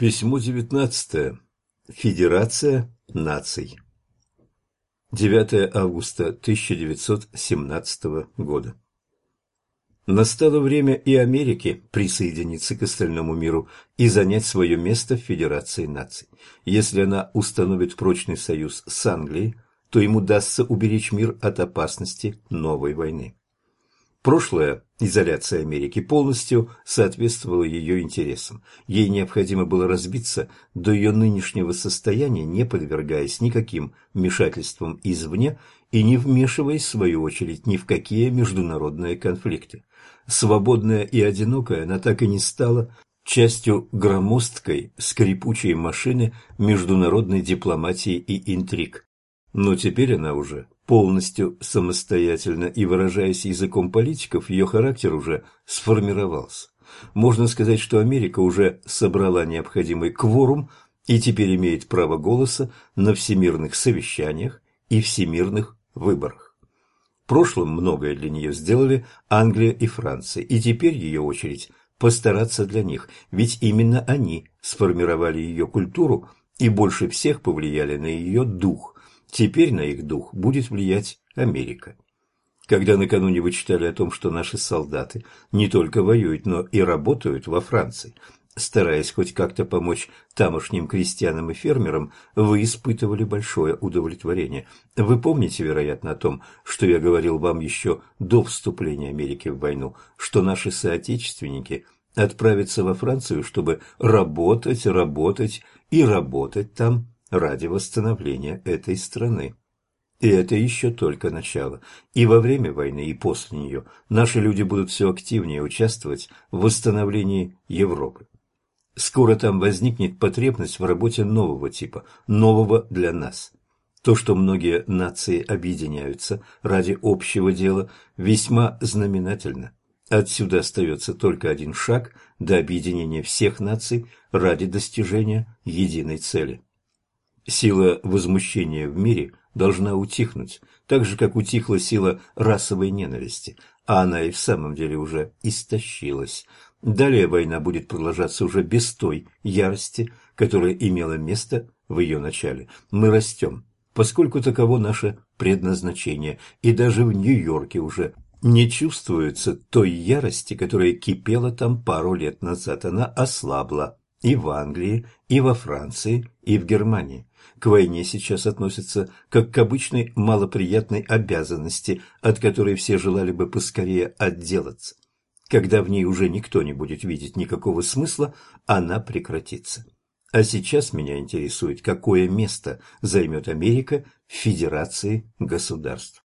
Письмо девятнадцатое. Федерация наций. 9 августа 1917 года. Настало время и Америке присоединиться к остальному миру и занять свое место в Федерации наций. Если она установит прочный союз с Англией, то им удастся уберечь мир от опасности новой войны. Прошлая изоляция Америки полностью соответствовала ее интересам. Ей необходимо было разбиться до ее нынешнего состояния, не подвергаясь никаким вмешательствам извне и не вмешиваясь, в свою очередь, ни в какие международные конфликты. Свободная и одинокая, она так и не стала частью громоздкой, скрипучей машины международной дипломатии и интриг. Но теперь она уже полностью самостоятельно и, выражаясь языком политиков, ее характер уже сформировался. Можно сказать, что Америка уже собрала необходимый кворум и теперь имеет право голоса на всемирных совещаниях и всемирных выборах. В прошлом многое для нее сделали Англия и Франция, и теперь ее очередь постараться для них, ведь именно они сформировали ее культуру и больше всех повлияли на ее дух – Теперь на их дух будет влиять Америка. Когда накануне вы читали о том, что наши солдаты не только воюют, но и работают во Франции, стараясь хоть как-то помочь тамошним крестьянам и фермерам, вы испытывали большое удовлетворение. Вы помните, вероятно, о том, что я говорил вам еще до вступления Америки в войну, что наши соотечественники отправятся во Францию, чтобы работать, работать и работать там ради восстановления этой страны. И это еще только начало. И во время войны, и после нее наши люди будут все активнее участвовать в восстановлении Европы. Скоро там возникнет потребность в работе нового типа, нового для нас. То, что многие нации объединяются ради общего дела, весьма знаменательно. Отсюда остается только один шаг до объединения всех наций ради достижения единой цели. Сила возмущения в мире должна утихнуть, так же, как утихла сила расовой ненависти, а она и в самом деле уже истощилась. Далее война будет продолжаться уже без той ярости, которая имела место в ее начале. Мы растем, поскольку таково наше предназначение, и даже в Нью-Йорке уже не чувствуется той ярости, которая кипела там пару лет назад. Она ослабла и в Англии, и во Франции, и в Германии к войне сейчас относятся как к обычной малоприятной обязанности, от которой все желали бы поскорее отделаться. Когда в ней уже никто не будет видеть никакого смысла, она прекратится. А сейчас меня интересует, какое место займет Америка в Федерации государств.